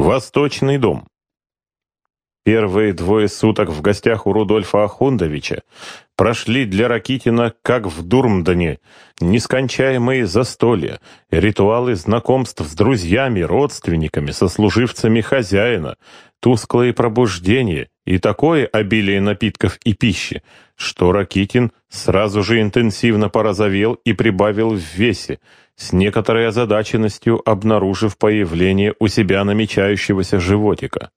Восточный дом. Первые двое суток в гостях у Рудольфа Ахундовича прошли для Ракитина, как в Дурмдане, нескончаемые застолья, ритуалы знакомств с друзьями, родственниками, сослуживцами хозяина, тусклые пробуждения и такое обилие напитков и пищи, что Ракитин сразу же интенсивно порозовел и прибавил в весе, с некоторой озадаченностью обнаружив появление у себя намечающегося животика.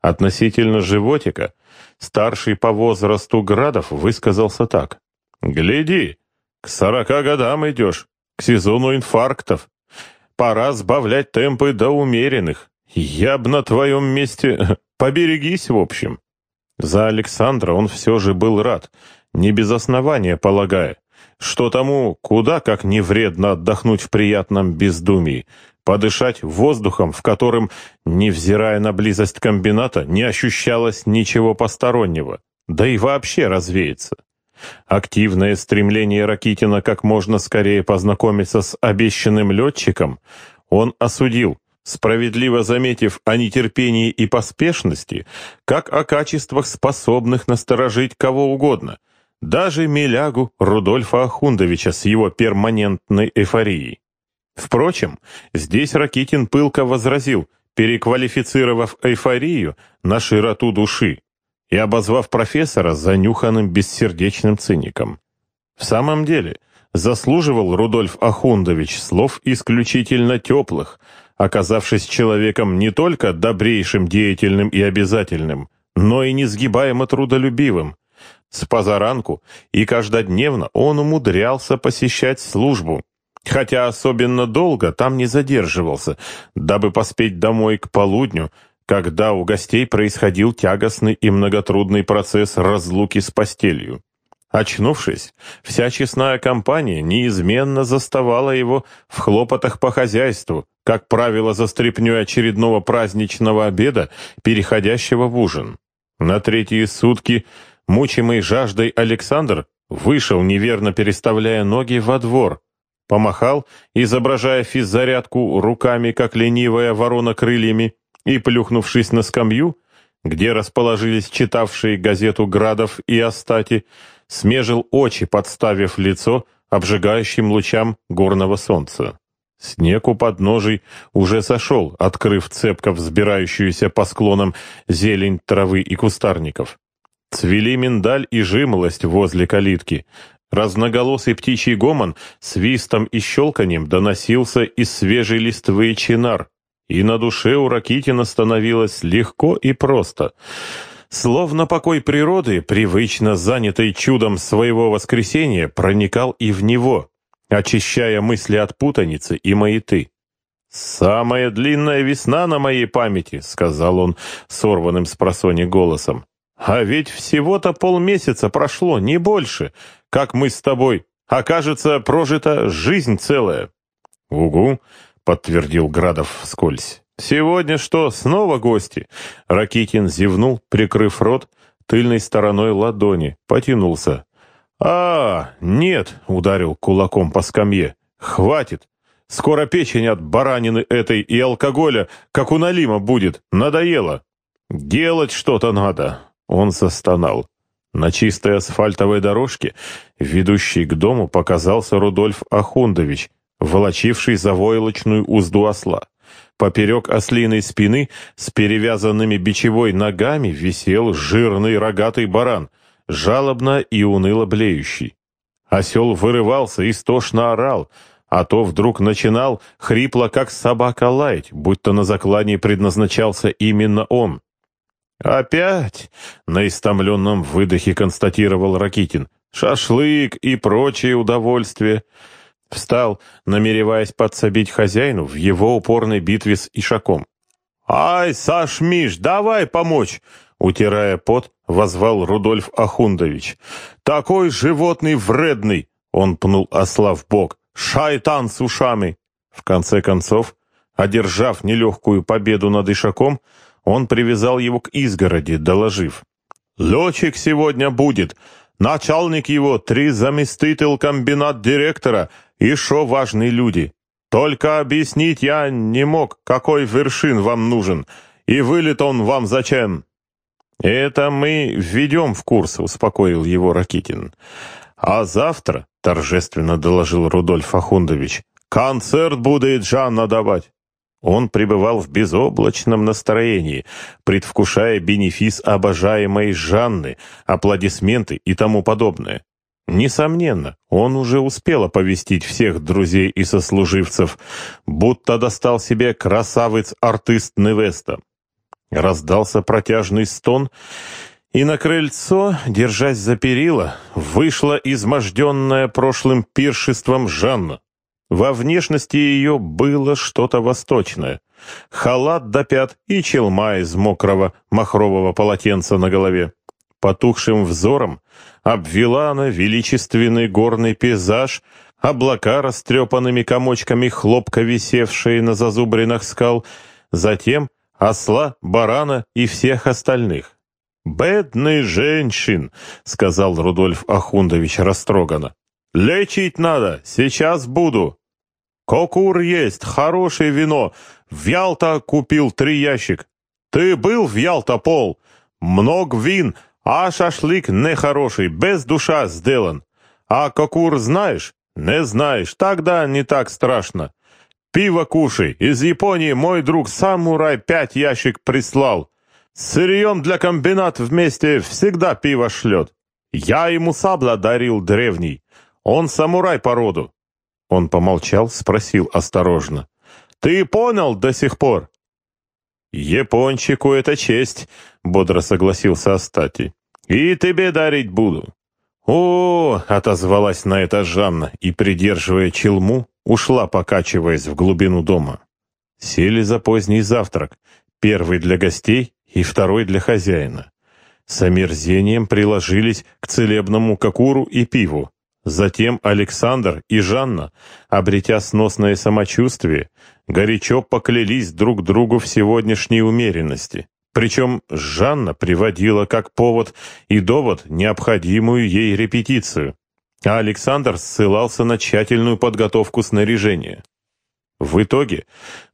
Относительно животика старший по возрасту Градов высказался так. «Гляди, к сорока годам идешь, к сезону инфарктов. Пора сбавлять темпы до умеренных. Я б на твоем месте... Поберегись, в общем». За Александра он все же был рад, не без основания полагая, что тому куда как не вредно отдохнуть в приятном бездумии, подышать воздухом, в котором, невзирая на близость комбината, не ощущалось ничего постороннего, да и вообще развеяться. Активное стремление Ракитина как можно скорее познакомиться с обещанным летчиком он осудил, справедливо заметив о нетерпении и поспешности, как о качествах, способных насторожить кого угодно — даже милягу Рудольфа Ахундовича с его перманентной эйфорией. Впрочем, здесь Ракитин пылко возразил, переквалифицировав эйфорию на широту души и обозвав профессора занюханным бессердечным циником. В самом деле, заслуживал Рудольф Ахундович слов исключительно теплых, оказавшись человеком не только добрейшим, деятельным и обязательным, но и несгибаемо трудолюбивым, с позаранку и каждодневно он умудрялся посещать службу, хотя особенно долго там не задерживался, дабы поспеть домой к полудню, когда у гостей происходил тягостный и многотрудный процесс разлуки с постелью. Очнувшись, вся честная компания неизменно заставала его в хлопотах по хозяйству, как правило, за стряпнёй очередного праздничного обеда, переходящего в ужин. На третьи сутки – Мучимый жаждой Александр вышел, неверно переставляя ноги, во двор, помахал, изображая физзарядку руками, как ленивая ворона крыльями, и, плюхнувшись на скамью, где расположились читавшие газету Градов и Остати, смежил очи, подставив лицо обжигающим лучам горного солнца. Снег у подножий уже сошел, открыв цепко взбирающуюся по склонам зелень травы и кустарников. Цвели миндаль и жимолость возле калитки. Разноголосый птичий гомон свистом и щелканьем доносился из свежей листвы чинар, и на душе у Ракитина становилось легко и просто. Словно покой природы, привычно занятый чудом своего воскресения, проникал и в него, очищая мысли от путаницы и маяты. «Самая длинная весна на моей памяти», — сказал он сорванным с просони голосом. А ведь всего-то полмесяца прошло, не больше, как мы с тобой. Окажется, прожита жизнь целая. Угу, подтвердил Градов вскользь. Сегодня что, снова гости? Ракитин зевнул, прикрыв рот тыльной стороной ладони, потянулся. А, нет, ударил кулаком по скамье. Хватит. Скоро печень от баранины этой и алкоголя, как у Налима будет. Надоело. Делать что-то надо. Он застонал. На чистой асфальтовой дорожке, ведущей к дому, показался Рудольф Ахундович, волочивший за войлочную узду осла. Поперек ослиной спины с перевязанными бичевой ногами висел жирный рогатый баран, жалобно и уныло блеющий. Осел вырывался, истошно орал, а то вдруг начинал хрипло, как собака лаять, будто на заклании предназначался именно он. «Опять?» — на истомленном выдохе констатировал Ракитин. «Шашлык и прочие удовольствия». Встал, намереваясь подсобить хозяину в его упорной битве с Ишаком. «Ай, Саш Миш, давай помочь!» Утирая пот, возвал Рудольф Ахундович. «Такой животный вредный!» Он пнул осла в бок. «Шайтан с ушами!» В конце концов, одержав нелегкую победу над Ишаком, он привязал его к изгороди, доложив. «Летчик сегодня будет. Начальник его, три заместитель комбинат директора и шо важные люди. Только объяснить я не мог, какой вершин вам нужен, и вылет он вам зачем». «Это мы введем в курс», — успокоил его Ракитин. «А завтра», — торжественно доложил Рудольф Ахундович, «концерт будет Жанна давать». Он пребывал в безоблачном настроении, предвкушая бенефис обожаемой Жанны, аплодисменты и тому подобное. Несомненно, он уже успел оповестить всех друзей и сослуживцев, будто достал себе красавец-артист Невеста. Раздался протяжный стон, и на крыльцо, держась за перила, вышла изможденная прошлым пиршеством Жанна. Во внешности ее было что-то восточное. Халат до пят и челма из мокрого махрового полотенца на голове. Потухшим взором обвела она величественный горный пейзаж, облака растрепанными комочками хлопка, висевшие на зазубринах скал, затем осла, барана и всех остальных. «Бедный женщин», — сказал Рудольф Ахундович растроганно. «Лечить надо, сейчас буду». «Кокур есть, хорошее вино. В Ялта купил три ящик. Ты был в Ялта, Пол? Много вин, а шашлык нехороший, без душа сделан. А кокур знаешь? Не знаешь, тогда не так страшно. Пиво кушай. Из Японии мой друг Самурай пять ящик прислал. Сырьем для комбинат вместе всегда пиво шлет. Я ему сабла дарил древний. Он самурай по роду. Он помолчал, спросил осторожно. «Ты понял до сих пор?» «Япончику это честь», — бодро согласился Астати. «И тебе дарить буду». «О!» — отозвалась на это Жанна и, придерживая челму, ушла, покачиваясь в глубину дома. Сели за поздний завтрак, первый для гостей и второй для хозяина. С омерзением приложились к целебному кокуру и пиву. Затем Александр и Жанна, обретя сносное самочувствие, горячо поклялись друг другу в сегодняшней умеренности. Причем Жанна приводила как повод и довод необходимую ей репетицию, а Александр ссылался на тщательную подготовку снаряжения. В итоге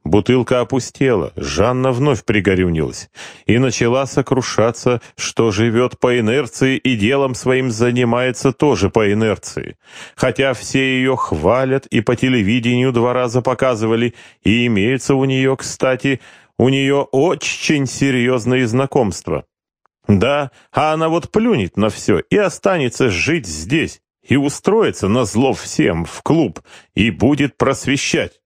бутылка опустела, Жанна вновь пригорюнилась и начала сокрушаться, что живет по инерции и делом своим занимается тоже по инерции. Хотя все ее хвалят и по телевидению два раза показывали, и имеется у нее, кстати, у нее очень серьезные знакомства. Да, а она вот плюнет на все и останется жить здесь, и устроится на зло всем в клуб, и будет просвещать.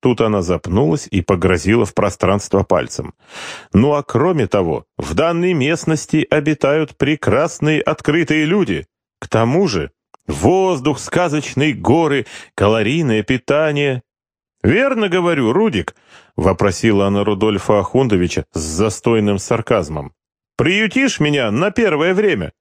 Тут она запнулась и погрозила в пространство пальцем. «Ну а кроме того, в данной местности обитают прекрасные открытые люди. К тому же воздух, сказочные горы, калорийное питание». «Верно говорю, Рудик?» — вопросила она Рудольфа Ахундовича с застойным сарказмом. «Приютишь меня на первое время?»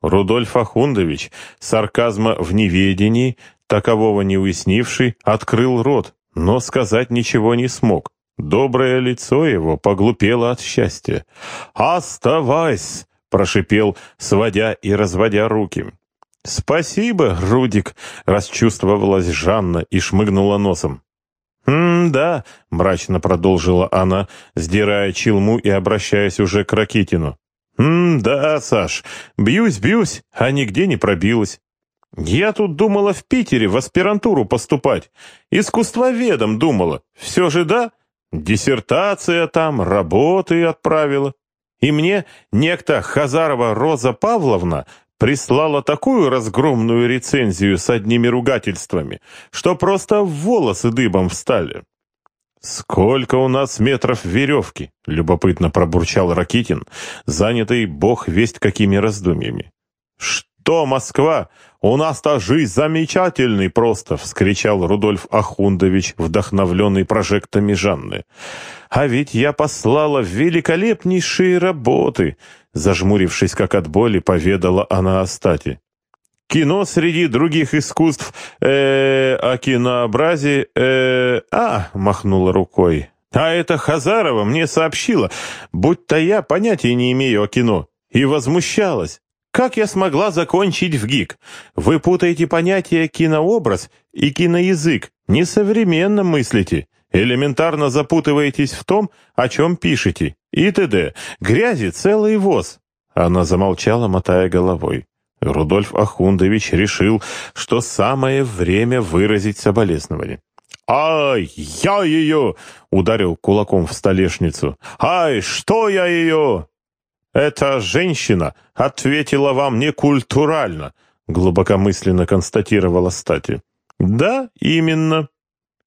Рудольф Ахундович, сарказма в неведении, такового не уяснивший, открыл рот, но сказать ничего не смог. Доброе лицо его поглупело от счастья. «Оставайся!» — прошипел, сводя и разводя руки. «Спасибо, Рудик!» — расчувствовалась Жанна и шмыгнула носом. «М-да», — мрачно продолжила она, сдирая челму и обращаясь уже к Ракитину. «М-да, Саш, бьюсь-бьюсь, а нигде не пробилась. Я тут думала в Питере в аспирантуру поступать. Искусствоведом думала. Все же да? Диссертация там, работы отправила. И мне некто Хазарова Роза Павловна прислала такую разгромную рецензию с одними ругательствами, что просто волосы дыбом встали. «Сколько у нас метров веревки?» — любопытно пробурчал Ракитин, занятый бог весть какими раздумьями. «Что, Москва? У нас-то жизнь замечательный просто!» — вскричал Рудольф Ахундович, вдохновленный прожектами Жанны. «А ведь я послала великолепнейшие работы!» Зажмурившись как от боли, поведала она о стати. Кино среди других искусств, э, -э о кинообразе, э, а, махнула рукой. А это Хазарова мне сообщила, будто я понятия не имею о кино, и возмущалась. Как я смогла закончить в ГИК? Вы путаете понятия кинообраз и киноязык, несовременно мыслите, элементарно запутываетесь в том, о чем пишете, и т.д. Грязи целый воз». Она замолчала, мотая головой. Рудольф Ахундович решил, что самое время выразить соболезнование. «Ай, я ее!» — ударил кулаком в столешницу. «Ай, что я ее!» «Эта женщина ответила вам некультурально», — глубокомысленно констатировала Стати. «Да, именно».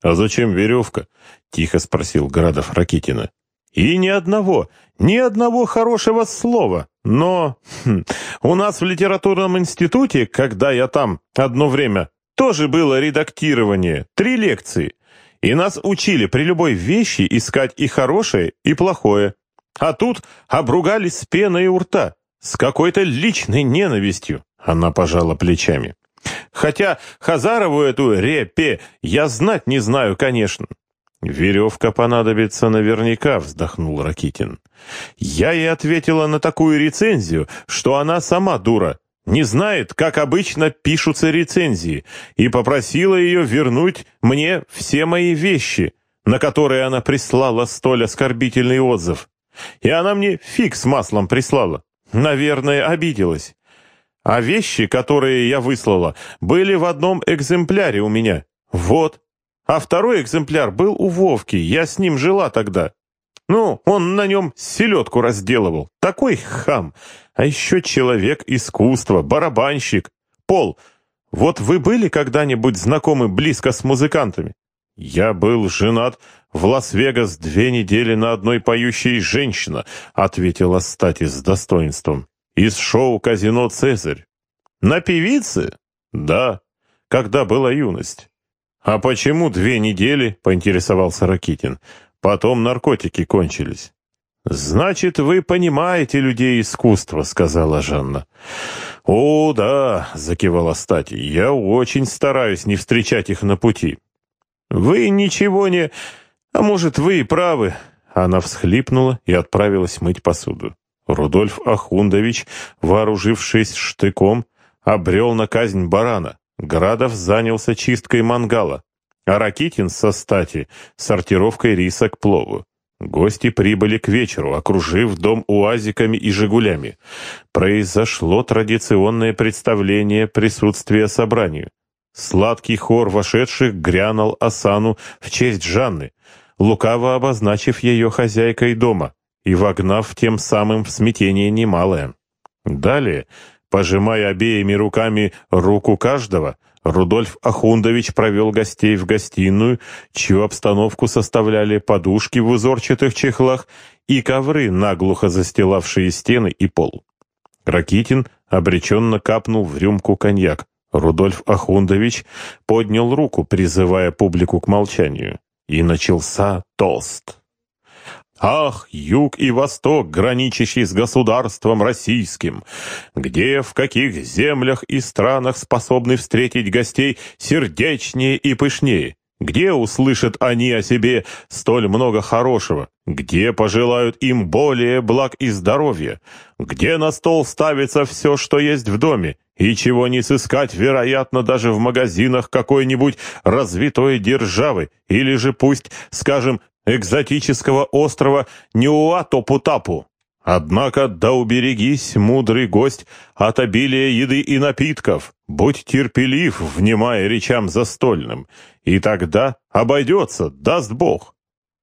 «А зачем веревка?» — тихо спросил Градов Ракитина. «И ни одного, ни одного хорошего слова. Но хм, у нас в литературном институте, когда я там одно время, тоже было редактирование, три лекции. И нас учили при любой вещи искать и хорошее, и плохое. А тут обругались с пеной у рта, с какой-то личной ненавистью. Она пожала плечами. Хотя Хазарову эту репе я знать не знаю, конечно. «Веревка понадобится наверняка», — вздохнул Ракитин. «Я ей ответила на такую рецензию, что она сама дура, не знает, как обычно пишутся рецензии, и попросила ее вернуть мне все мои вещи, на которые она прислала столь оскорбительный отзыв. И она мне фиг с маслом прислала. Наверное, обиделась. А вещи, которые я выслала, были в одном экземпляре у меня. Вот. А второй экземпляр был у Вовки, я с ним жила тогда. Ну, он на нем селедку разделывал. Такой хам. А еще человек искусства, барабанщик. Пол, вот вы были когда-нибудь знакомы близко с музыкантами? Я был женат в Лас-Вегас две недели на одной поющей женщина, ответила Стати с достоинством. Из шоу «Казино Цезарь». На певице? Да, когда была юность. А почему две недели, поинтересовался Ракитин. Потом наркотики кончились. «Значит, вы понимаете людей искусства», — сказала Жанна. «О, да», — закивала Стати, — «я очень стараюсь не встречать их на пути». «Вы ничего не... А может, вы и правы». Она всхлипнула и отправилась мыть посуду. Рудольф Ахундович, вооружившись штыком, обрел на казнь барана. Градов занялся чисткой мангала, а Ракитин со стати — сортировкой риса к плову. Гости прибыли к вечеру, окружив дом уазиками и «Жигулями». Произошло традиционное представление присутствия собранию. Сладкий хор вошедших грянул осану в честь Жанны, лукаво обозначив ее хозяйкой дома и вогнав тем самым в смятение немалое. Далее, пожимая обеими руками руку каждого, Рудольф Ахундович провел гостей в гостиную, чью обстановку составляли подушки в узорчатых чехлах и ковры, наглухо застилавшие стены и пол. Ракитин обреченно капнул в рюмку коньяк. Рудольф Ахундович поднял руку, призывая публику к молчанию. И начался тост. Ах, юг и восток, граничащий с государством российским! Где, в каких землях и странах способны встретить гостей сердечнее и пышнее? Где услышат они о себе столь много хорошего? Где пожелают им более благ и здоровья? Где на стол ставится все, что есть в доме, и чего не сыскать, вероятно, даже в магазинах какой-нибудь развитой державы, или же пусть, скажем, экзотического острова Ньюатопутапу. Однако да уберегись, мудрый гость, от обилия еды и напитков. Будь терпелив, внимая речам застольным, и тогда обойдется, даст Бог.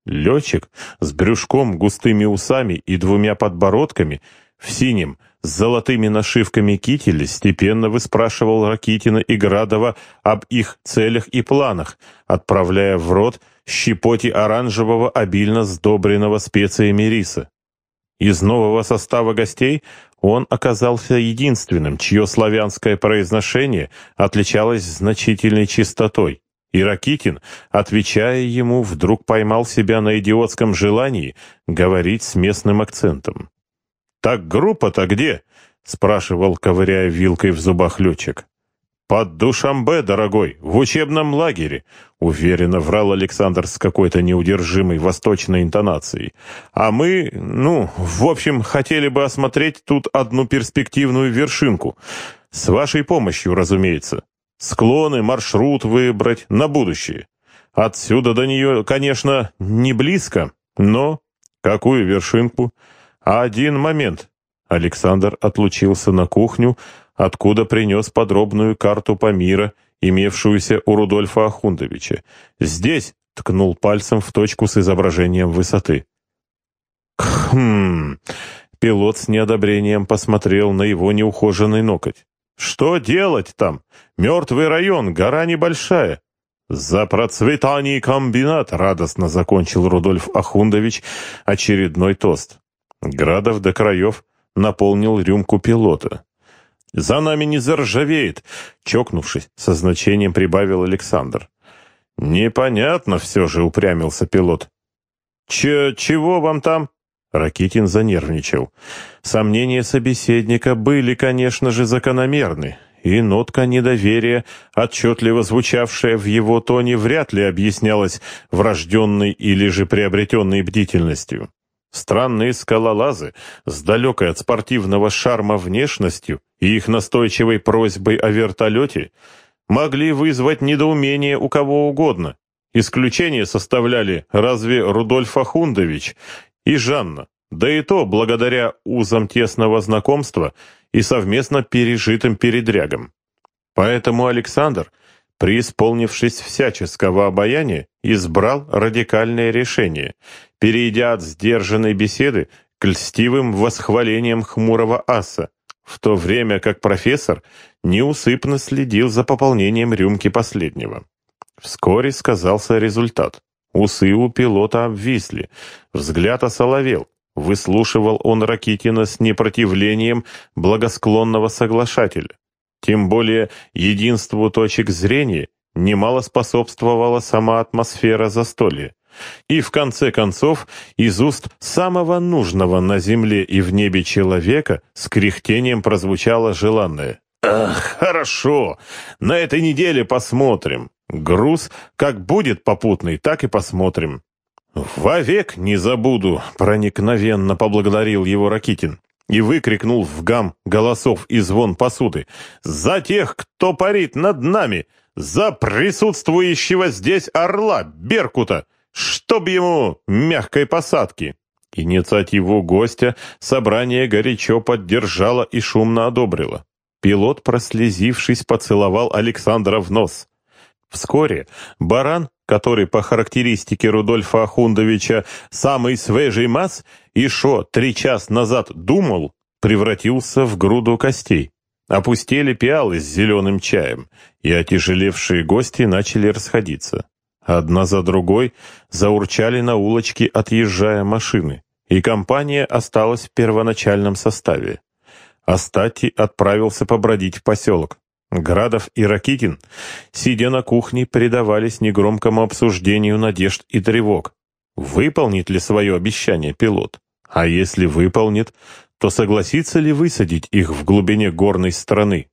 Летчик с брюшком, густыми усами и двумя подбородками в синем, с золотыми нашивками кителя степенно выспрашивал Ракитина и Градова об их целях и планах, отправляя в рот щепоти оранжевого, обильно сдобренного специями риса. Из нового состава гостей он оказался единственным, чье славянское произношение отличалось значительной чистотой. И Ракитин, отвечая ему, вдруг поймал себя на идиотском желании говорить с местным акцентом. «Так группа-то где?» — спрашивал, ковыряя вилкой в зубах летчик. «Под Душамбе, дорогой, в учебном лагере», — уверенно врал Александр с какой-то неудержимой восточной интонацией. «А мы, ну, в общем, хотели бы осмотреть тут одну перспективную вершинку. С вашей помощью, разумеется. Склоны, маршрут выбрать на будущее. Отсюда до нее, конечно, не близко, но... Какую вершинку? Один момент». Александр отлучился на кухню, откуда принес подробную карту Памира, имевшуюся у Рудольфа Ахундовича. «Здесь!» — ткнул пальцем в точку с изображением высоты. «Хм...» — пилот с неодобрением посмотрел на его неухоженный ноготь. «Что делать там? Мертвый район, гора небольшая». «За процветание комбинат!» — радостно закончил Рудольф Ахундович очередной тост. Градов до краев наполнил рюмку пилота. «За нами не заржавеет!» — чокнувшись, со значением прибавил Александр. «Непонятно все же», — упрямился пилот. «Че, чего вам там?» Ракитин занервничал. Сомнения собеседника были, конечно же, закономерны, и нотка недоверия, отчетливо звучавшая в его тоне, вряд ли объяснялась врожденной или же приобретенной бдительностью. Странные скалолазы с далекой от спортивного шарма внешностью и их настойчивой просьбой о вертолете могли вызвать недоумение у кого угодно. Исключение составляли разве Рудольф Ахундович и Жанна, да и то благодаря узам тесного знакомства и совместно пережитым передрягам. Поэтому Александр, преисполнившись всяческого обаяния, избрал радикальное решение, перейдя от сдержанной беседы к льстивым восхвалениям хмурого аса, в то время как профессор неусыпно следил за пополнением рюмки последнего. Вскоре сказался результат. Усы у пилота обвисли, взгляд осоловел. Выслушивал он Ракитина с непротивлением благосклонного соглашателя. Тем более единству точек зрения немало способствовала сама атмосфера застолья. И в конце концов, из уст самого нужного на земле и в небе человека с кряхтением прозвучало желанное. «Ах, хорошо, на этой неделе посмотрим. Груз как будет попутный, так и посмотрим». «Вовек не забуду», — проникновенно поблагодарил его Ракитин и выкрикнул в гам голосов и звон посуды. «За тех, кто парит над нами! За присутствующего здесь орла, Беркута! Чтоб ему мягкой посадки!» Инициативу гостя собрание горячо поддержало и шумно одобрило. Пилот, прослезившись, поцеловал Александра в нос. Вскоре баран, который по характеристике Рудольфа Ахундовича самый свежий масс и шо три час назад думал, превратился в груду костей. Опустели пиалы с зеленым чаем, и отяжелевшие гости начали расходиться. Одна за другой заурчали на улочке, отъезжая машины, и компания осталась в первоначальном составе. Астати отправился побродить в поселок. Градов и Ракитин, сидя на кухне, предавались негромкому обсуждению надежд и тревог. Выполнит ли свое обещание пилот? А если выполнит, то согласится ли высадить их в глубине горной страны?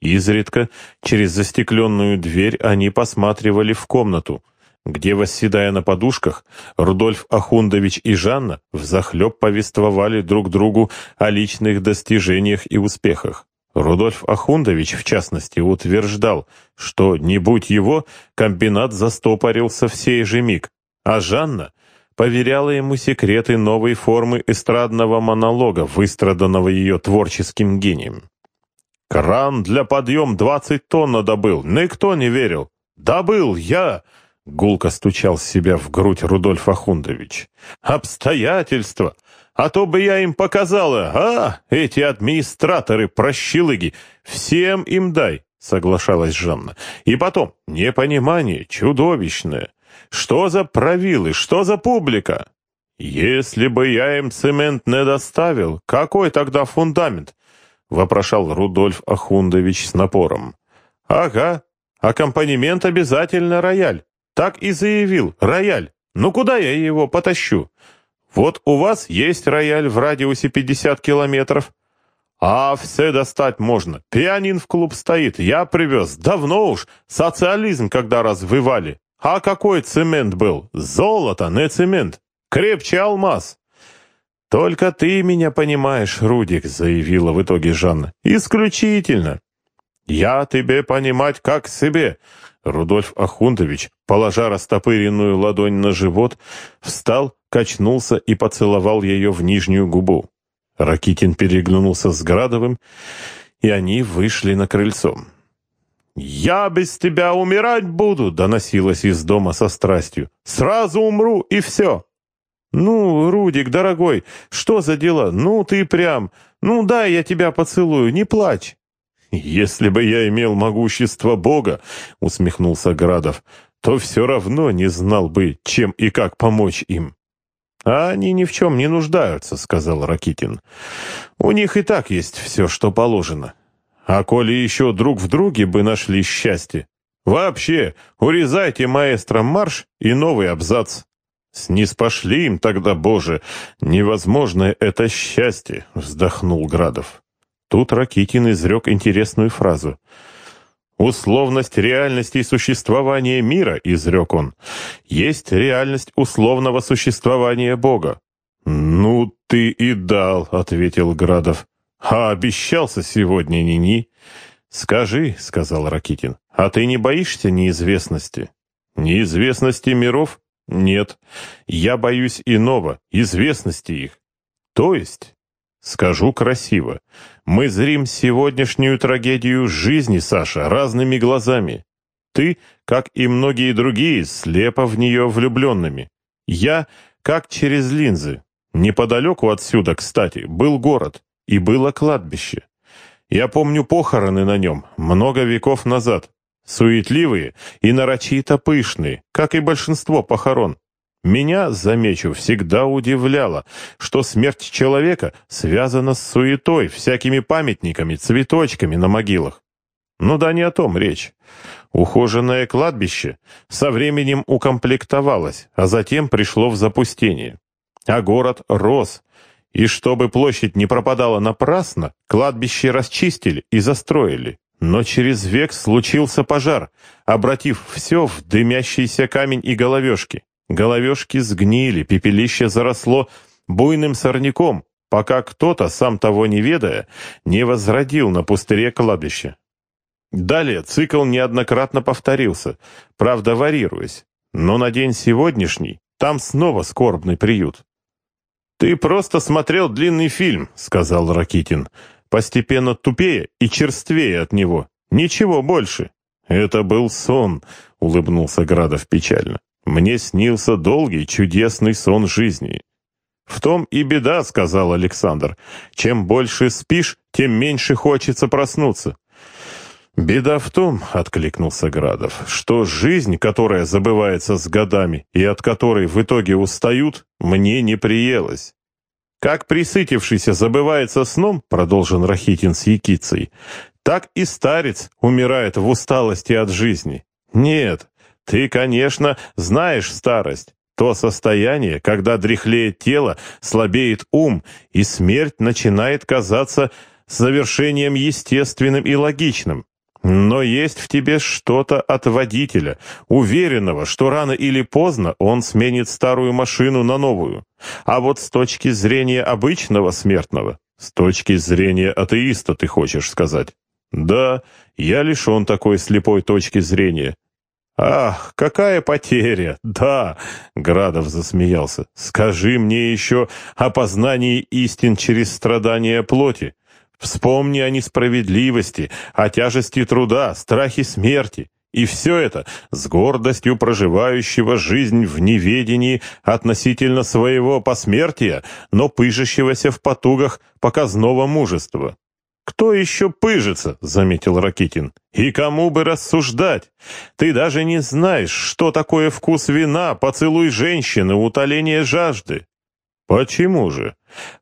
Изредка через застекленную дверь они посматривали в комнату, где, восседая на подушках, Рудольф Ахундович и Жанна взахлеб повествовали друг другу о личных достижениях и успехах. Рудольф Ахундович, в частности, утверждал, что, не будь его, комбинат застопорился в сей же миг, а Жанна поверяла ему секреты новой формы эстрадного монолога, выстраданного ее творческим гением. «Кран для подъем двадцать тонн добыл, никто не верил. Добыл я!» Гулко стучал себя в грудь Рудольф Ахундович. «Обстоятельства! А то бы я им показала, а, эти администраторы, прощелыги, всем им дай!» Соглашалась Жанна. «И потом, непонимание чудовищное. Что за правилы, что за публика? Если бы я им цемент не доставил, какой тогда фундамент? Вопрошал Рудольф Ахундович с напором. Ага, аккомпанемент обязательно рояль. Так и заявил, рояль. Ну куда я его потащу? Вот у вас есть рояль в радиусе 50 километров. А все достать можно. Пианин в клуб стоит, я привез. Давно уж. Социализм когда развивали. А какой цемент был? Золото, не цемент. Крепче алмаз. «Только ты меня понимаешь, Рудик», — заявила в итоге Жанна. «Исключительно». «Я тебе понимать как себе». Рудольф Ахундович, положа растопыренную ладонь на живот, встал, качнулся и поцеловал ее в нижнюю губу. Ракитин переглянулся с Градовым, и они вышли на крыльцо. «Я без тебя умирать буду!» — доносилось из дома со страстью. «Сразу умру, и все!» «Ну, Рудик, дорогой, что за дела? Ну, ты прям... Ну, дай я тебя поцелую, не плачь!» «Если бы я имел могущество Бога, — усмехнулся Градов, — то все равно не знал бы, чем и как помочь им». «А они ни в чем не нуждаются», — сказал Ракитин. «У них и так есть все, что положено. А коли еще друг в друге бы нашли счастье, вообще урезайте маэстро марш и новый абзац». «Снизпошли им тогда, Боже! Невозможное это счастье!» — вздохнул Градов. Тут Ракитин изрек интересную фразу — Условность реальности существования мира, изрек он, есть реальность условного существования Бога. Ну ты и дал, ответил Градов. А обещался сегодня ни-ни. Скажи, сказал Ракитин, а ты не боишься неизвестности? Неизвестности миров? Нет. Я боюсь иного, известности их. То есть Скажу красиво. Мы зрим сегодняшнюю трагедию жизни, Саша, разными глазами. Ты, как и многие другие, слепо в нее влюбленными. Я, как через линзы. Неподалеку отсюда, кстати, был город и было кладбище. Я помню похороны на нем много веков назад. Суетливые и нарочито пышные, как и большинство похорон. Меня, замечу, всегда удивляло, что смерть человека связана с суетой, всякими памятниками, цветочками на могилах. Ну да не о том речь. Ухоженное кладбище со временем укомплектовалось, а затем пришло в запустение. А город рос, и чтобы площадь не пропадала напрасно, кладбище расчистили и застроили. Но через век случился пожар, обратив все в дымящийся камень и головешки. Головешки сгнили, пепелище заросло буйным сорняком, пока кто-то, сам того не ведая, не возродил на пустыре кладбище. Далее цикл неоднократно повторился, правда варьируясь, но на день сегодняшний там снова скорбный приют. «Ты просто смотрел длинный фильм», — сказал Ракитин, постепенно тупее и черствее от него. «Ничего больше». «Это был сон», — улыбнулся Градов печально. Мне снился долгий, чудесный сон жизни. «В том и беда», — сказал Александр. «Чем больше спишь, тем меньше хочется проснуться». «Беда в том», — откликнулся Градов, «что жизнь, которая забывается с годами и от которой в итоге устают, мне не приелась». «Как присытившийся забывается сном», — продолжил Рахитин с Якицей, «так и старец умирает в усталости от жизни. Нет, ты, конечно, знаешь старость. То состояние, когда дряхлеет тело, слабеет ум, и смерть начинает казаться завершением естественным и логичным. Но есть в тебе что-то от водителя, уверенного, что рано или поздно он сменит старую машину на новую. А вот с точки зрения обычного смертного, с точки зрения атеиста, ты хочешь сказать? Да, я лишен такой слепой точки зрения. «Ах, какая потеря! Да!» — Градов засмеялся. «Скажи мне еще о познании истин через страдания плоти. Вспомни о несправедливости, о тяжести труда, страхе смерти. И все это с гордостью проживающего жизнь в неведении относительно своего посмертия, но пыжащегося в потугах показного мужества. «Кто еще пыжится?» — заметил Ракитин. «И кому бы рассуждать? Ты даже не знаешь, что такое вкус вина, поцелуй женщины, утоление жажды». «Почему же?»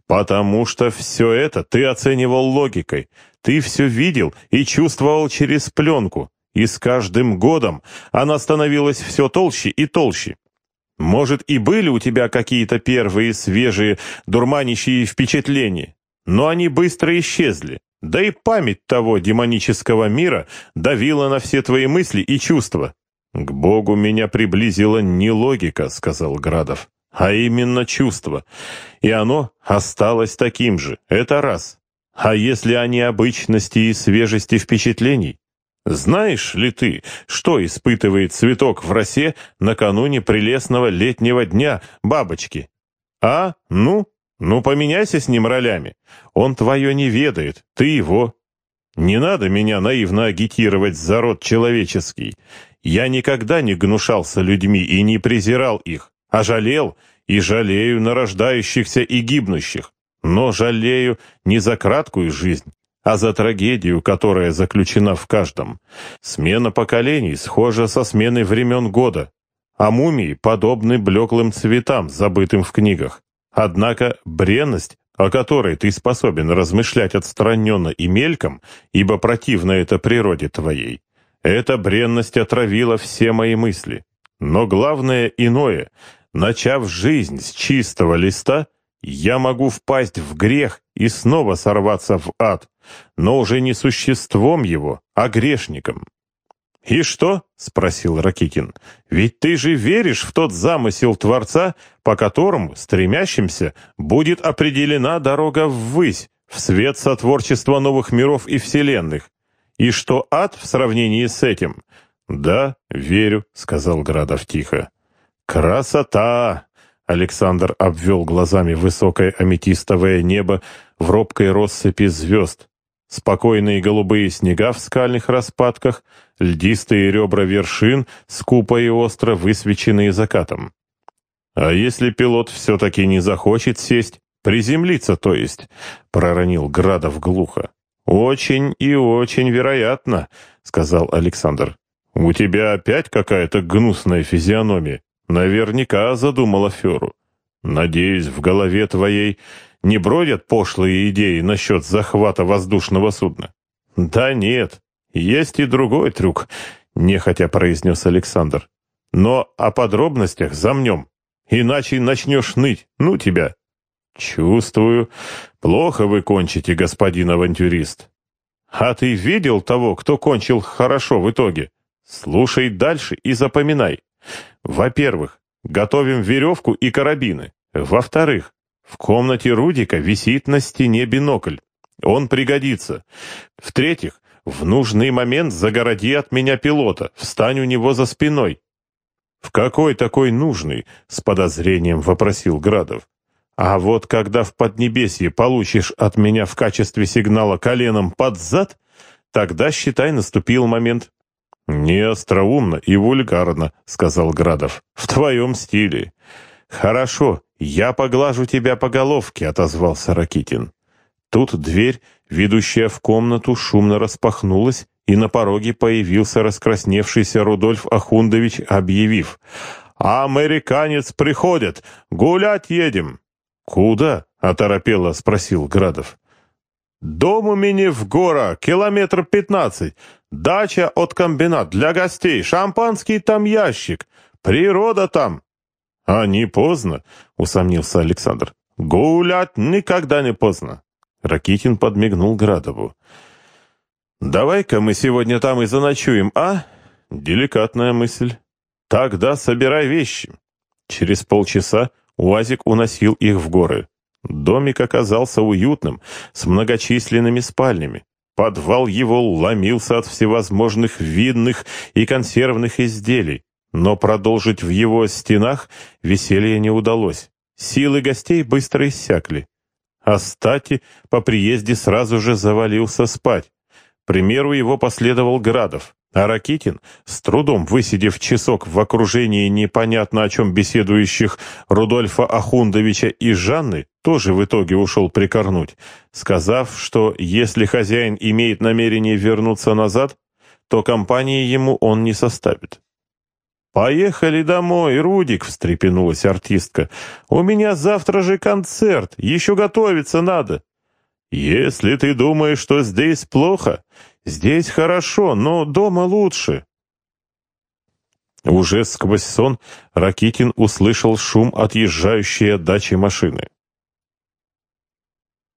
«Потому что все это ты оценивал логикой. Ты все видел и чувствовал через пленку, и с каждым годом она становилась все толще и толще. Может, и были у тебя какие-то первые свежие, дурманящие впечатления, но они быстро исчезли. Да и память того демонического мира давила на все твои мысли и чувства. «К Богу меня приблизила не логика», — сказал Градов, — «а именно чувство. И оно осталось таким же. Это раз. А если о необычности и свежести впечатлений? Знаешь ли ты, что испытывает цветок в росе накануне прелестного летнего дня бабочки? А? Ну? Ну, поменяйся с ним ролями. Он твое не ведает, ты его. Не надо меня наивно агитировать за род человеческий. Я никогда не гнушался людьми и не презирал их, а жалел и жалею нарождающихся и гибнущих. Но жалею не за краткую жизнь, а за трагедию, которая заключена в каждом. Смена поколений схожа со сменой времен года, а мумии подобны блеклым цветам, забытым в книгах. Однако бренность, о которой ты способен размышлять отстраненно и мельком, ибо противно это природе твоей, эта бренность отравила все мои мысли. Но главное иное. Начав жизнь с чистого листа, я могу впасть в грех и снова сорваться в ад, но уже не существом его, а грешником. «И что?» — спросил Ракитин. «Ведь ты же веришь в тот замысел Творца, по которому, стремящимся, будет определена дорога ввысь, в свет сотворчества новых миров и вселенных. И что ад в сравнении с этим? Да, верю, сказал Градов тихо. Красота! Александр обвел глазами высокое аметистовое небо в робкой россыпи звезд. Спокойные голубые снега в скальных распадках, льдистые ребра вершин, скупо и остро высвеченные закатом. «А если пилот все-таки не захочет сесть, приземлиться, то есть?» — проронил Градов глухо. «Очень и очень вероятно», — сказал Александр. «У тебя опять какая-то гнусная физиономия. Наверняка задумал аферу. Надеюсь, в голове твоей не бродят пошлые идеи насчет захвата воздушного судна?» «Да нет, есть и другой трюк», — нехотя произнес Александр. «Но о подробностях замнем, иначе начнешь ныть. Ну тебя!» «Чувствую. Плохо вы кончите, господин авантюрист. А ты видел того, кто кончил хорошо в итоге? Слушай дальше и запоминай. Во-первых, готовим веревку и карабины. Во-вторых, в комнате Рудика висит на стене бинокль. Он пригодится. В-третьих, в нужный момент загороди от меня пилота, встань у него за спиной. «В какой такой нужный?» — с подозрением вопросил Градов. А вот когда в Поднебесье получишь от меня в качестве сигнала коленом под зад, тогда, считай, наступил момент. «Не остроумно и вульгарно», — сказал Градов. «В твоем стиле». «Хорошо, я поглажу тебя по головке», — отозвался Ракитин. Тут дверь, ведущая в комнату, шумно распахнулась, и на пороге появился раскрасневшийся Рудольф Ахундович, объявив «Американец приходит! Гулять едем!» «Куда?» — оторопело спросил Градов. «Дом у меня в гора, километр пятнадцать. Дача от комбинат для гостей, шампанский там ящик, природа там». «А не поздно?» — усомнился Александр. «Гулять никогда не поздно». Ракитин подмигнул Градову. «Давай-ка мы сегодня там и заночуем, а?» Деликатная мысль. «Тогда собирай вещи». Через полчаса УАЗик уносил их в горы. Домик оказался уютным, с многочисленными спальнями. Подвал его ломился от всевозможных винных и консервных изделий, но продолжить в его стенах веселье не удалось. Силы гостей быстро иссякли. А стати по приезде сразу же завалился спать. примеру его последовал Градов. А Ракитин, с трудом высидев часок в окружении непонятно о чем беседующих Рудольфа Ахундовича и Жанны, тоже в итоге ушел прикорнуть, сказав, что если хозяин имеет намерение вернуться назад, то компании ему он не составит. «Поехали домой, Рудик!» — встрепенулась артистка. «У меня завтра же концерт, еще готовиться надо!» «Если ты думаешь, что здесь плохо, Здесь хорошо, но дома лучше. Уже сквозь сон Ракитин услышал шум отъезжающей от дачи машины.